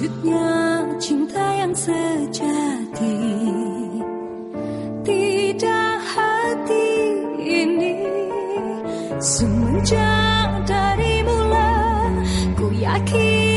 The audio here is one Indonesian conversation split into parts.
wujudnya cinta yang sejati. Tidak hati ini semenjak dari mula Ku yakin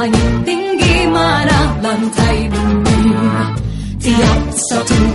langit tinggi mana lantai bumi Tiap satu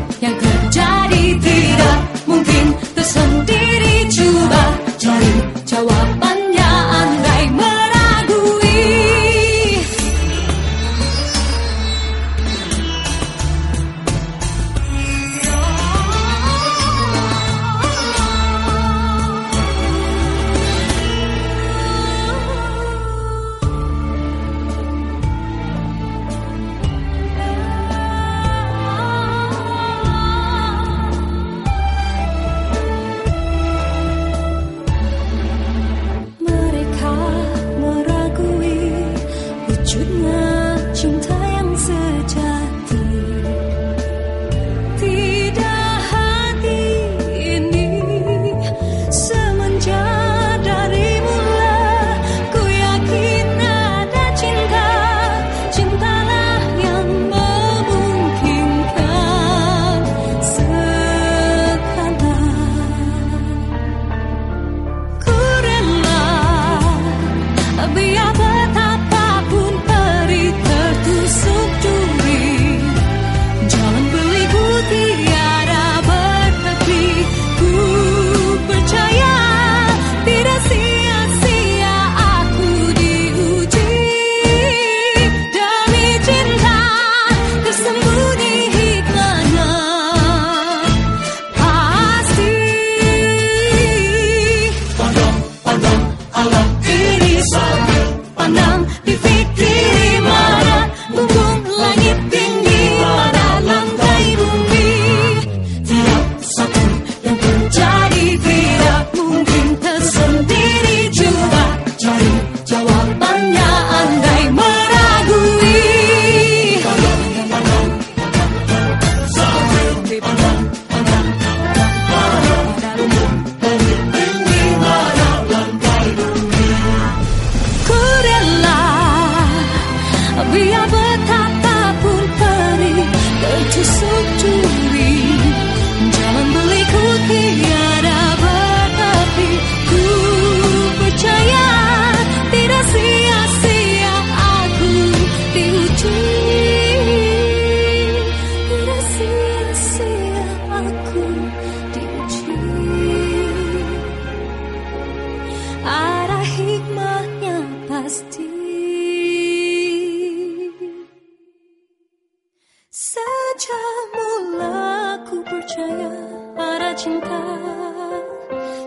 cinta.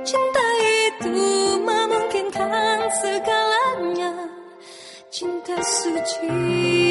Cinta itu memungkinkan segalanya. Cinta suci